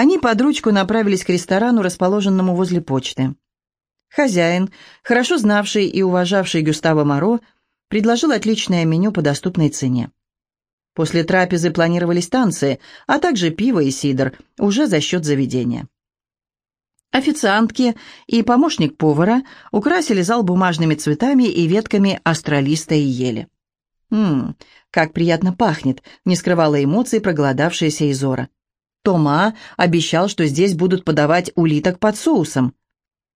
Они под ручку направились к ресторану, расположенному возле почты. Хозяин, хорошо знавший и уважавший Гюстава Моро, предложил отличное меню по доступной цене. После трапезы планировались танцы, а также пиво и сидр, уже за счет заведения. Официантки и помощник повара украсили зал бумажными цветами и ветками астролиста и ели. «Ммм, как приятно пахнет», — не скрывала эмоций проголодавшаяся Изора. Тома обещал, что здесь будут подавать улиток под соусом.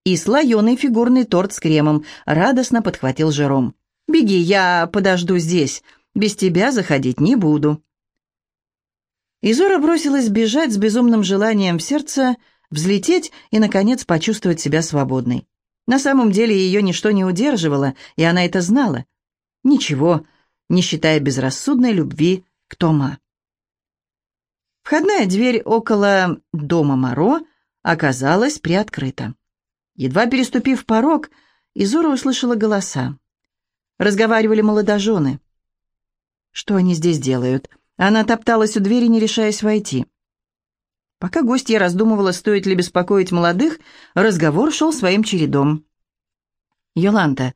И слоеный фигурный торт с кремом радостно подхватил Жером. «Беги, я подожду здесь. Без тебя заходить не буду». Изора бросилась бежать с безумным желанием в сердце, взлететь и, наконец, почувствовать себя свободной. На самом деле ее ничто не удерживало, и она это знала. Ничего, не считая безрассудной любви к Тома. Входная дверь около дома Моро оказалась приоткрыта. Едва переступив порог, Изора услышала голоса. Разговаривали молодожены. Что они здесь делают? Она топталась у двери, не решаясь войти. Пока гостья раздумывала, стоит ли беспокоить молодых, разговор шел своим чередом. «Йоланта,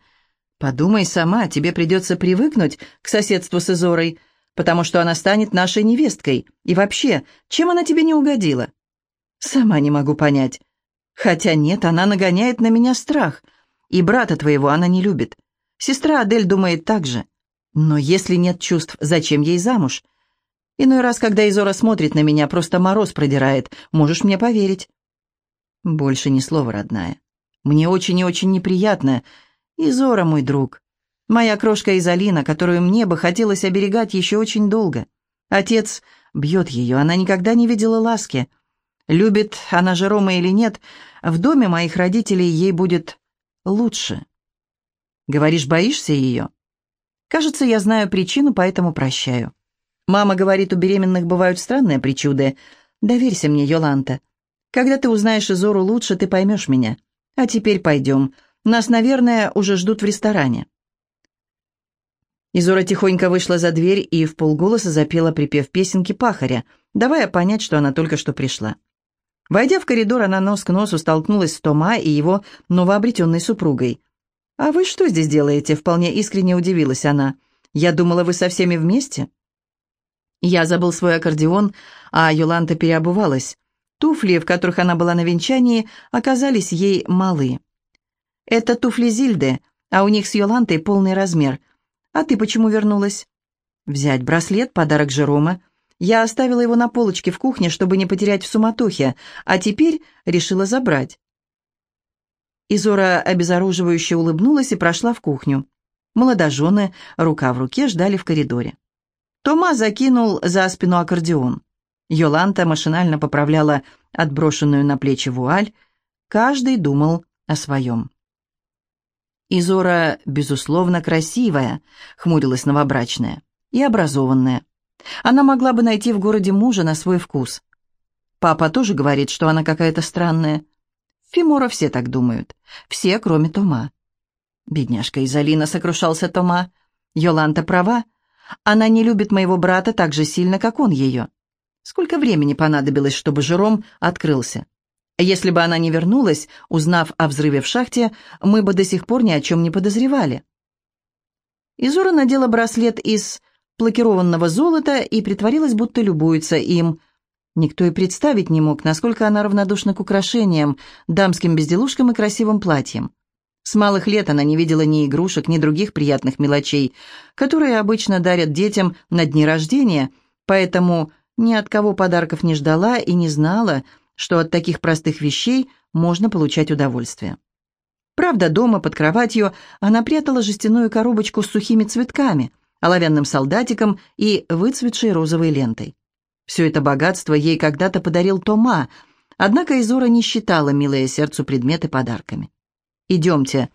подумай сама, тебе придется привыкнуть к соседству с Изорой, потому что она станет нашей невесткой. И вообще, чем она тебе не угодила?» «Сама не могу понять. Хотя нет, она нагоняет на меня страх. И брата твоего она не любит. Сестра Адель думает так же. Но если нет чувств, зачем ей замуж? Иной раз, когда Изора смотрит на меня, просто мороз продирает. Можешь мне поверить?» «Больше ни слова, родная. Мне очень и очень неприятно. Изора, мой друг. Моя крошка Изолина, которую мне бы хотелось оберегать еще очень долго. Отец бьет ее, она никогда не видела ласки. Любит она Жерома или нет, в доме моих родителей ей будет лучше. Говоришь, боишься ее? Кажется, я знаю причину, поэтому прощаю. Мама говорит, у беременных бывают странные причуды. Доверься мне, Йоланта. Когда ты узнаешь Изору лучше, ты поймешь меня. А теперь пойдем. Нас, наверное, уже ждут в ресторане». Изора тихонько вышла за дверь и в полголоса запела припев песенки пахаря, давая понять, что она только что пришла. Войдя в коридор, она нос к носу столкнулась с Тома и его новообретенной супругой. «А вы что здесь делаете?» — вполне искренне удивилась она. «Я думала, вы со всеми вместе?» Я забыл свой аккордеон, а Йоланта переобувалась. Туфли, в которых она была на венчании, оказались ей малы. «Это туфли Зильды, а у них с Йолантой полный размер. А ты почему вернулась?» «Взять браслет, подарок Жерома. Я оставила его на полочке в кухне, чтобы не потерять в суматохе, а теперь решила забрать». Изора обезоруживающе улыбнулась и прошла в кухню. Молодожены, рука в руке, ждали в коридоре. Тома закинул за спину аккордеон. Йоланта машинально поправляла отброшенную на плечи вуаль. Каждый думал о своем. «Изора, безусловно, красивая», — хмурилась новобрачная, — «и образованная. Она могла бы найти в городе мужа на свой вкус. Папа тоже говорит, что она какая-то странная. Фимора все так думают. Все, кроме Тома». «Бедняжка Изолина», — сокрушался Тома. «Йоланта права. Она не любит моего брата так же сильно, как он ее. Сколько времени понадобилось, чтобы Жером открылся? Если бы она не вернулась, узнав о взрыве в шахте, мы бы до сих пор ни о чем не подозревали. Изора надела браслет из плакированного золота и притворилась, будто любуется им. Никто и представить не мог, насколько она равнодушна к украшениям, дамским безделушкам и красивым платьям. С малых лет она не видела ни игрушек, ни других приятных мелочей, которые обычно дарят детям на дни рождения, поэтому ни от кого подарков не ждала и не знала, что от таких простых вещей можно получать удовольствие. Правда, дома под кроватью она прятала жестяную коробочку с сухими цветками, оловянным солдатиком и выцветшей розовой лентой. Все это богатство ей когда-то подарил Тома, однако Изора не считала милое сердцу предметы подарками. Идемте».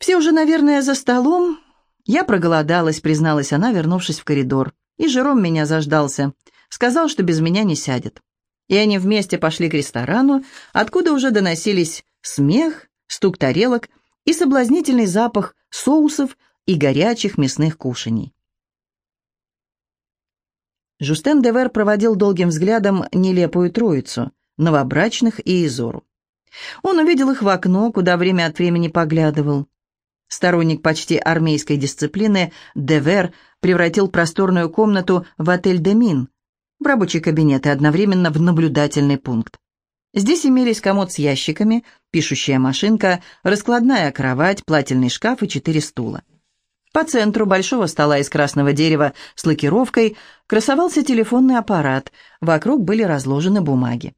«Все уже, наверное, за столом?» Я проголодалась, призналась она, вернувшись в коридор. И Жером меня заждался. Сказал, что без меня не сядет. И они вместе пошли к ресторану, откуда уже доносились смех, стук тарелок и соблазнительный запах соусов и горячих мясных кушаний. Жустен Девер проводил долгим взглядом нелепую троицу, новобрачных и Изору. Он увидел их в окно, куда время от времени поглядывал. Сторонник почти армейской дисциплины, Девер превратил просторную комнату в отель «Демин», в рабочий кабинет и одновременно в наблюдательный пункт. Здесь имелись комод с ящиками, пишущая машинка, раскладная кровать, плательный шкаф и четыре стула. По центру большого стола из красного дерева с лакировкой красовался телефонный аппарат, вокруг были разложены бумаги.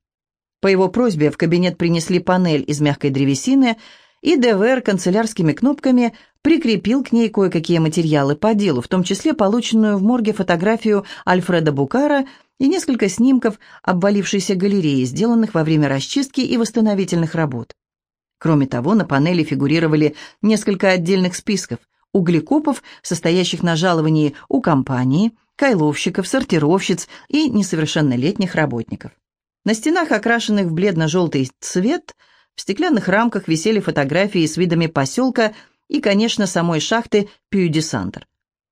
По его просьбе в кабинет принесли панель из мягкой древесины – и ДВР канцелярскими кнопками прикрепил к ней кое-какие материалы по делу, в том числе полученную в морге фотографию Альфреда Букара и несколько снимков обвалившейся галереи, сделанных во время расчистки и восстановительных работ. Кроме того, на панели фигурировали несколько отдельных списков углекопов, состоящих на жаловании у компании, кайловщиков, сортировщиц и несовершеннолетних работников. На стенах, окрашенных в бледно-желтый цвет – в стеклянных рамках висели фотографии с видами поселка и, конечно, самой шахты Пью-де-Сантер.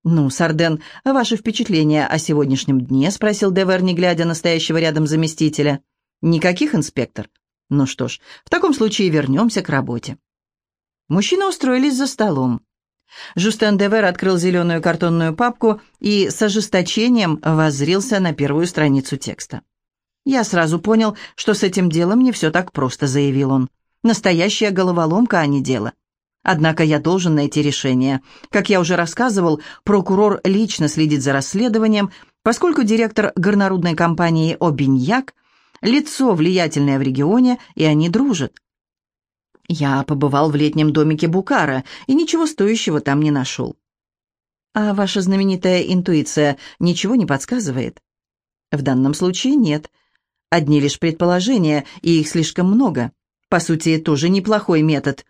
«Ну, Сарден, ваши впечатления о сегодняшнем дне?» — спросил Девер, не глядя на стоящего рядом заместителя. «Никаких, инспектор?» «Ну что ж, в таком случае вернемся к работе». Мужчины устроились за столом. Жустен Девер открыл зеленую картонную папку и с ожесточением воззрился на первую страницу текста. «Я сразу понял, что с этим делом не все так просто», — заявил он. «Настоящая головоломка, а не дело. Однако я должен найти решение. Как я уже рассказывал, прокурор лично следит за расследованием, поскольку директор горнорудной компании «Обиньяк» — лицо влиятельное в регионе, и они дружат. Я побывал в летнем домике Букара и ничего стоящего там не нашел. А ваша знаменитая интуиция ничего не подсказывает? В данном случае нет. Одни лишь предположения, и их слишком много. По сути, тоже неплохой метод.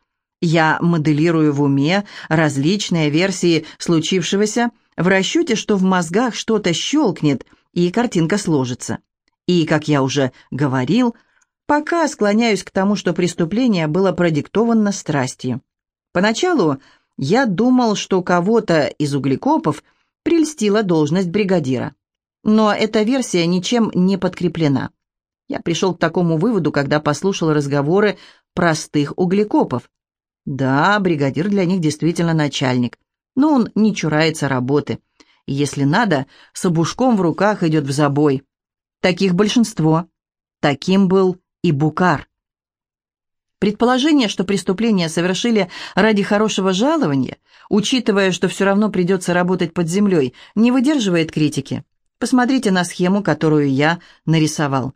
Я моделирую в уме различные версии случившегося в расчете, что в мозгах что-то щелкнет, и картинка сложится. И, как я уже говорил, пока склоняюсь к тому, что преступление было продиктовано страстью. Поначалу я думал, что кого-то из углекопов прельстила должность бригадира. Но эта версия ничем не подкреплена. Я пришел к такому выводу, когда послушал разговоры простых углекопов. Да, бригадир для них действительно начальник, но он не чурается работы. И если надо, с обушком в руках идет в забой. Таких большинство. Таким был и Букар. Предположение, что преступление совершили ради хорошего жалования, учитывая, что все равно придется работать под землей, не выдерживает критики. Посмотрите на схему, которую я нарисовал.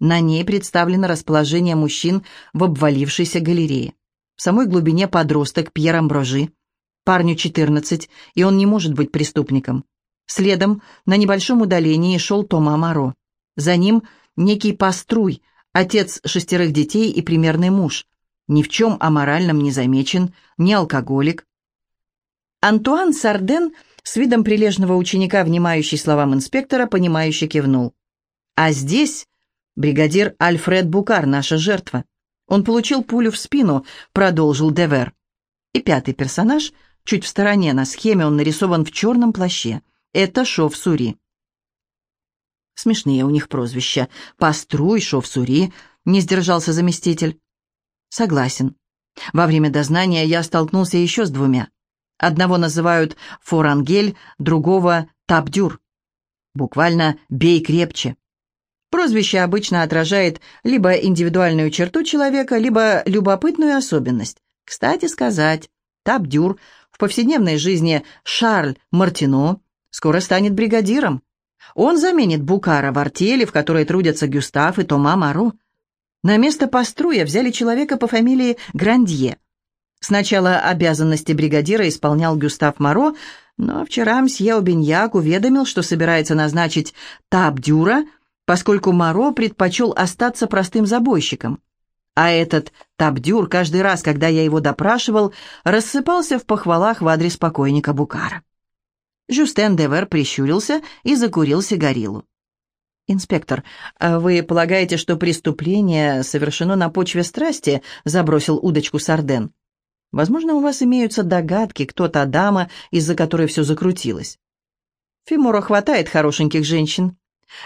На ней представлено расположение мужчин в обвалившейся галерее. В самой глубине подросток Пьер Амброжи. Парню 14, и он не может быть преступником. Следом на небольшом удалении шел Тома Амаро. За ним некий Паструй, отец шестерых детей и примерный муж. Ни в чем аморальном не замечен, не алкоголик. Антуан Сарден с видом прилежного ученика, внимающий словам инспектора, понимающе кивнул. А здесь Бригадир Альфред Букар, наша жертва. Он получил пулю в спину, продолжил Девер. И пятый персонаж, чуть в стороне на схеме, он нарисован в черном плаще. Это Шов Сури. Смешные у них прозвища. Паструй, Шов Сури, не сдержался заместитель. Согласен. Во время дознания я столкнулся еще с двумя. Одного называют Форангель, другого Табдюр. Буквально «бей крепче». Прозвище обычно отражает либо индивидуальную черту человека, либо любопытную особенность. Кстати сказать, Табдюр в повседневной жизни Шарль Мартино скоро станет бригадиром. Он заменит Букара в артели, в которой трудятся Гюстав и Тома Маро. На место Паструя взяли человека по фамилии Грандье. Сначала обязанности бригадира исполнял Гюстав Маро, но вчера мсье Обиньяк уведомил, что собирается назначить Табдюра – поскольку Моро предпочел остаться простым забойщиком. А этот Табдюр каждый раз, когда я его допрашивал, рассыпался в похвалах в адрес покойника Букара. Жюстен Девер прищурился и закурил сигарилу. «Инспектор, а вы полагаете, что преступление совершено на почве страсти?» — забросил удочку Сарден. «Возможно, у вас имеются догадки, кто та дама, из-за которой все закрутилось». «Фимора хватает хорошеньких женщин.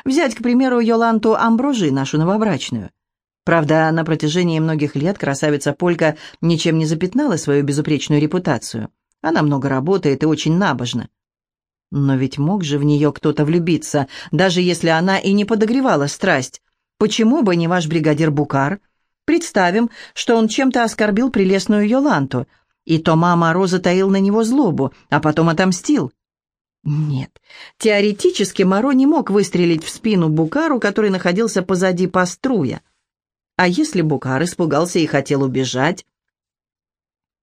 Взять, к примеру, Йоланту Амброжи, нашу новобрачную. Правда, на протяжении многих лет красавица Полька ничем не запятнала свою безупречную репутацию. Она много работает и очень набожна. Но ведь мог же в нее кто-то влюбиться, даже если она и не подогревала страсть. Почему бы не ваш бригадир Букар? Представим, что он чем-то оскорбил прелестную Йоланту, и Тома Моро затаил на него злобу, а потом отомстил. Нет, теоретически Моро не мог выстрелить в спину Букару, который находился позади паструя. А если Букар испугался и хотел убежать?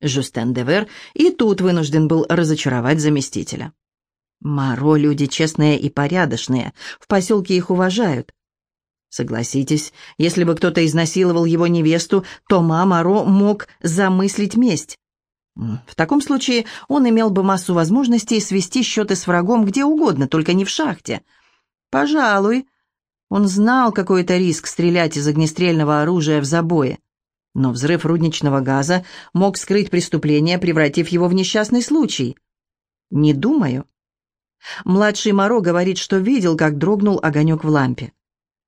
Жюстен Девер и тут вынужден был разочаровать заместителя. Моро люди честные и порядочные, в поселке их уважают. Согласитесь, если бы кто-то изнасиловал его невесту, то Моро мог замыслить месть. В таком случае он имел бы массу возможностей свести счеты с врагом где угодно, только не в шахте. Пожалуй, он знал какой-то риск стрелять из огнестрельного оружия в забое. Но взрыв рудничного газа мог скрыть преступление, превратив его в несчастный случай. Не думаю. Младший Моро говорит, что видел, как дрогнул огонек в лампе.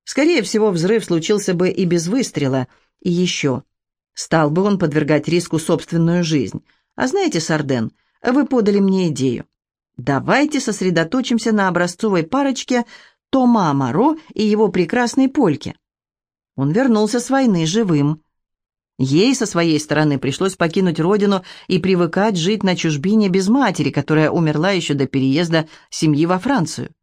Скорее всего, взрыв случился бы и без выстрела. И еще. Стал бы он подвергать риску собственную жизнь. А знаете, Сарден, вы подали мне идею. Давайте сосредоточимся на образцовой парочке Тома Моро и его прекрасной Польке. Он вернулся с войны живым. Ей со своей стороны пришлось покинуть родину и привыкать жить на чужбине без матери, которая умерла еще до переезда семьи во Францию.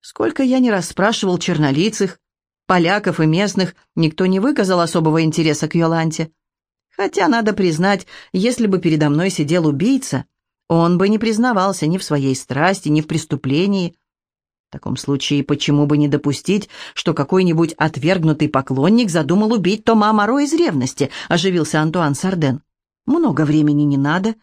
Сколько я не расспрашивал чернолицых, поляков и местных, никто не выказал особого интереса к Йоланте. Хотя, надо признать, если бы передо мной сидел убийца, он бы не признавался ни в своей страсти, ни в преступлении. В таком случае, почему бы не допустить, что какой-нибудь отвергнутый поклонник задумал убить Тома Моро из ревности, оживился Антуан Сарден. Много времени не надо.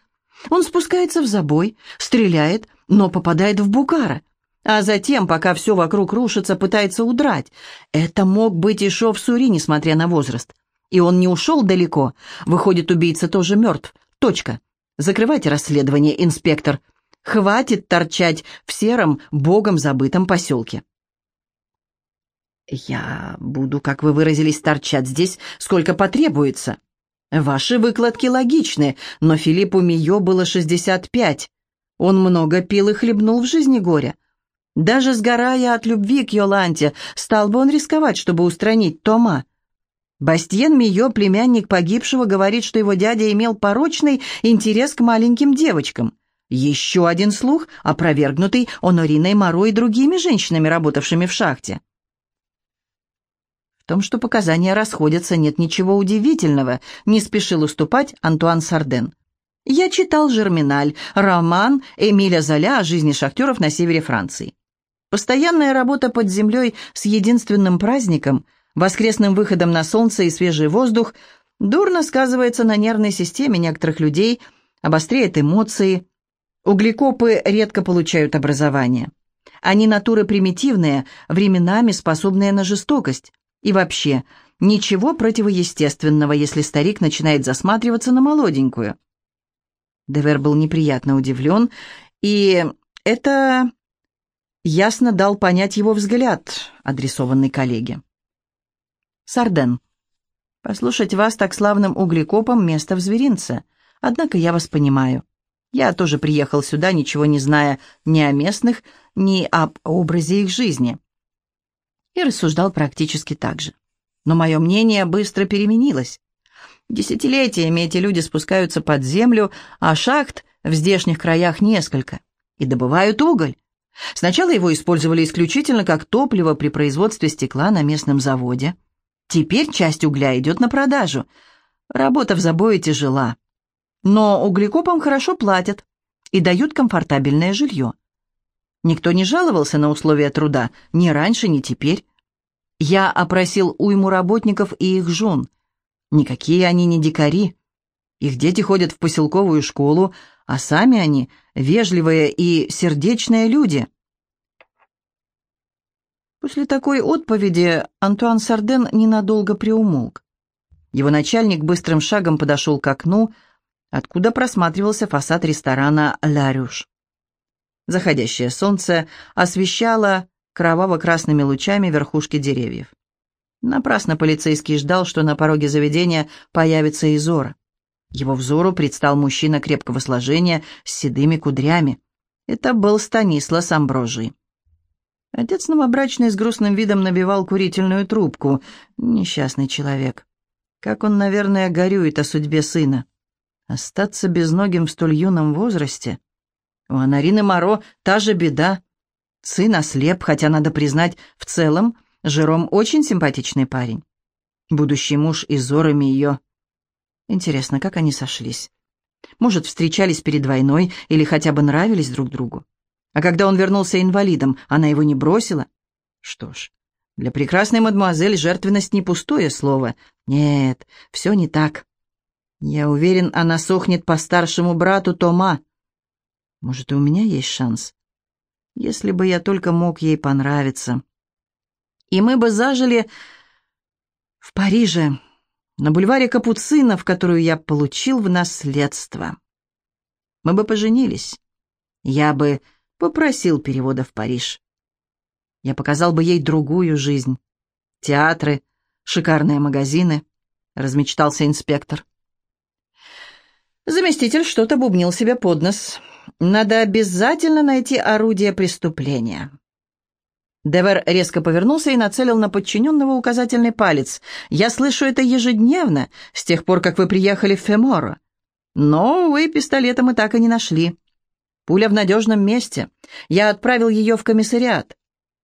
Он спускается в забой, стреляет, но попадает в Букара. А затем, пока все вокруг рушится, пытается удрать. Это мог быть и Шов Сури, несмотря на возраст. И он не ушел далеко. Выходит, убийца тоже мертв. Точка. Закрывайте расследование, инспектор. Хватит торчать в сером, богом забытом поселке. Я буду, как вы выразились, торчать здесь, сколько потребуется. Ваши выкладки логичны, но Филиппу Мио было 65. Он много пил и хлебнул в жизни горя. Даже сгорая от любви к Йоланте, стал бы он рисковать, чтобы устранить Тома. Бастьен Мио, племянник погибшего, говорит, что его дядя имел порочный интерес к маленьким девочкам. Еще один слух, опровергнутый Онориной Моро и другими женщинами, работавшими в шахте. В том, что показания расходятся, нет ничего удивительного, не спешил уступать Антуан Сарден. Я читал «Жерминаль», роман Эмиля Золя о жизни шахтеров на севере Франции. Постоянная работа под землей с единственным праздником – Воскресным выходом на солнце и свежий воздух дурно сказывается на нервной системе некоторых людей, обостряет эмоции. Углекопы редко получают образование. Они натуры примитивные, временами способные на жестокость. И вообще, ничего противоестественного, если старик начинает засматриваться на молоденькую. Девер был неприятно удивлен, и это ясно дал понять его взгляд, адресованный коллеге. Сарден. Послушать вас так славным углекопом место в зверинце. Однако я вас понимаю. Я тоже приехал сюда, ничего не зная ни о местных, ни об образе их жизни. И рассуждал практически так же. Но мое мнение быстро переменилось. Десятилетиями эти люди спускаются под землю, а шахт в здешних краях несколько, и добывают уголь. Сначала его использовали исключительно как топливо при производстве стекла на местном заводе – Теперь часть угля идет на продажу. Работа в забое тяжела. Но углекопам хорошо платят и дают комфортабельное жилье. Никто не жаловался на условия труда, ни раньше, ни теперь. Я опросил уйму работников и их жен. Никакие они не дикари. Их дети ходят в поселковую школу, а сами они вежливые и сердечные люди. После такой отповеди Антуан Сарден ненадолго приумолк. Его начальник быстрым шагом подошел к окну, откуда просматривался фасад ресторана «Ла Рюш». Заходящее солнце освещало кроваво-красными лучами верхушки деревьев. Напрасно полицейский ждал, что на пороге заведения появится Изора. Его взору предстал мужчина крепкого сложения с седыми кудрями. Это был Станислас Амброжий. Отец новобрачный с грустным видом набивал курительную трубку. Несчастный человек. Как он, наверное, горюет о судьбе сына. Остаться безногим в столь юном возрасте? У Анарины Моро та же беда. Сын ослеп, хотя, надо признать, в целом Жером очень симпатичный парень. Будущий муж и Зорами ее. Интересно, как они сошлись? Может, встречались перед войной или хотя бы нравились друг другу? А когда он вернулся инвалидом, она его не бросила? Что ж, для прекрасной мадемуазель жертвенность не пустое слово. Нет, все не так. Я уверен, она сохнет по старшему брату Тома. Может, и у меня есть шанс? Если бы я только мог ей понравиться. И мы бы зажили в Париже, на бульваре Капуцинов, которую я получил в наследство. Мы бы поженились. Я бы попросил перевода в Париж. Я показал бы ей другую жизнь. Театры, шикарные магазины, размечтался инспектор. Заместитель что-то бубнил себе под нос. Надо обязательно найти орудие преступления. Девер резко повернулся и нацелил на подчиненного указательный палец. «Я слышу это ежедневно, с тех пор, как вы приехали в Феморо. Но, вы пистолета мы так и не нашли. Пуля в надежном месте. Я отправил ее в комиссариат.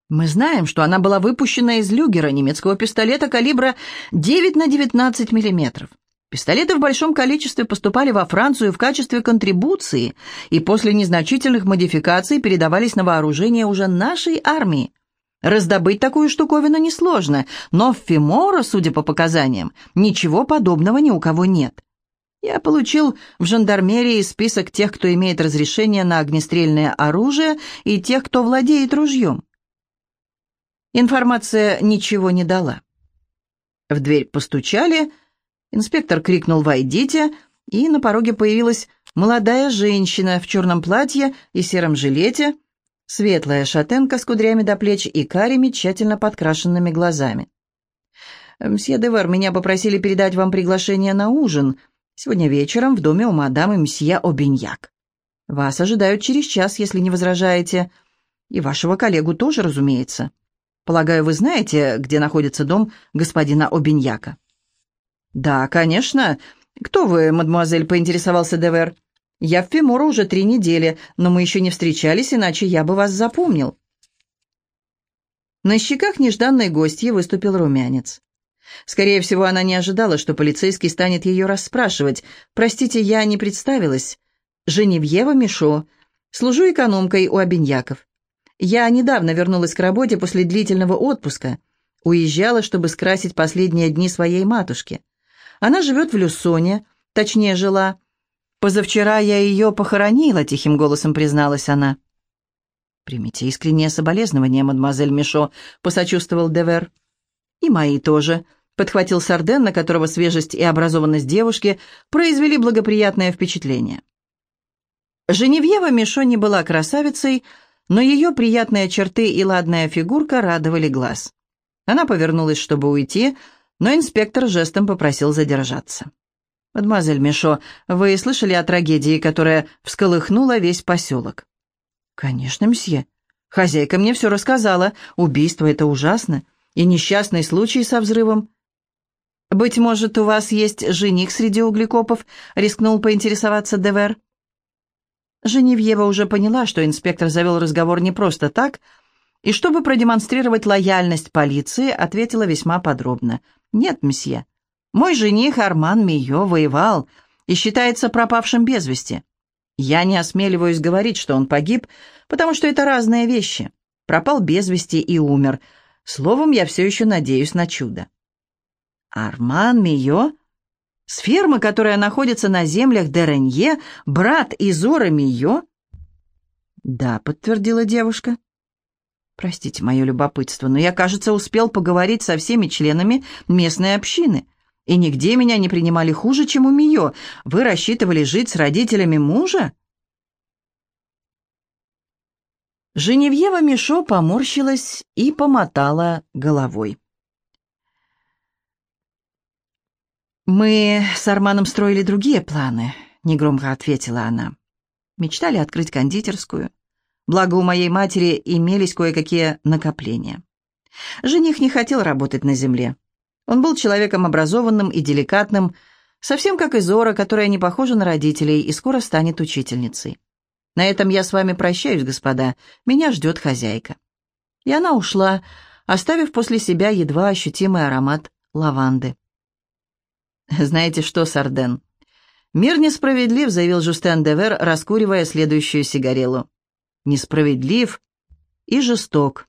Мы знаем, что она была выпущена из люгера немецкого пистолета калибра 9 на 19 миллиметров. Пистолеты в большом количестве поступали во Францию в качестве контрибуции и после незначительных модификаций передавались на вооружение уже нашей армии. Раздобыть такую штуковину несложно, но в Фимора, судя по показаниям, ничего подобного ни у кого нет. Я получил в жандармерии список тех, кто имеет разрешение на огнестрельное оружие, и тех, кто владеет ружьем. Информация ничего не дала. В дверь постучали, инспектор крикнул «Войдите!», и на пороге появилась молодая женщина в черном платье и сером жилете, светлая шатенка с кудрями до плеч и карими, тщательно подкрашенными глазами. «Мсье Девер, меня попросили передать вам приглашение на ужин», Сегодня вечером в доме у мадам и мсье Обиньяк. Вас ожидают через час, если не возражаете. И вашего коллегу тоже, разумеется. Полагаю, вы знаете, где находится дом господина Обиньяка?» «Да, конечно. Кто вы, мадемуазель?» — поинтересовался Девер. «Я в Фимора уже три недели, но мы еще не встречались, иначе я бы вас запомнил». На щеках нежданной гостьи выступил румянец. Скорее всего, она не ожидала, что полицейский станет ее расспрашивать. «Простите, я не представилась. Женевьева Мишо. Служу экономкой у Обиньяков. Я недавно вернулась к работе после длительного отпуска. Уезжала, чтобы скрасить последние дни своей матушки. Она живет в Люсоне, точнее, жила. Позавчера я ее похоронила», — тихим голосом призналась она. «Примите искреннее соболезнование, мадемуазель Мишо», — посочувствовал Девер. «И мои тоже», подхватил Сарден, на которого свежесть и образованность девушки произвели благоприятное впечатление. Женевьева Мишо не была красавицей, но ее приятные черты и ладная фигурка радовали глаз. Она повернулась, чтобы уйти, но инспектор жестом попросил задержаться. «Мадемуазель Мишо, вы слышали о трагедии, которая всколыхнула весь поселок?» «Конечно, мсье. Хозяйка мне все рассказала. Убийство — это ужасно. И несчастный случай со взрывом. «Быть может, у вас есть жених среди углекопов?» — рискнул поинтересоваться Девер. Женевьева уже поняла, что инспектор завел разговор не просто так, и чтобы продемонстрировать лояльность полиции, ответила весьма подробно. «Нет, месье, мой жених Арман Мийо воевал и считается пропавшим без вести. Я не осмеливаюсь говорить, что он погиб, потому что это разные вещи. Пропал без вести и умер. Словом, я все еще надеюсь на чудо». Арман Мио? С фермы, которая находится на землях Деренье, брат Изора Мио? Да, подтвердила девушка. Простите мое любопытство, но я, кажется, успел поговорить со всеми членами местной общины. И нигде меня не принимали хуже, чем у Мио. Вы рассчитывали жить с родителями мужа? Женевьева Мишо поморщилась и помотала головой. «Мы с Арманом строили другие планы», — негромко ответила она. «Мечтали открыть кондитерскую. Благо у моей матери имелись кое-какие накопления. Жених не хотел работать на земле. Он был человеком образованным и деликатным, совсем как Изора, которая не похожа на родителей и скоро станет учительницей. На этом я с вами прощаюсь, господа. Меня ждет хозяйка». И она ушла, оставив после себя едва ощутимый аромат лаванды. «Знаете что, Сарден?» «Мир несправедлив», — заявил Жустен Девер, раскуривая следующую сигарелу. «Несправедлив и жесток.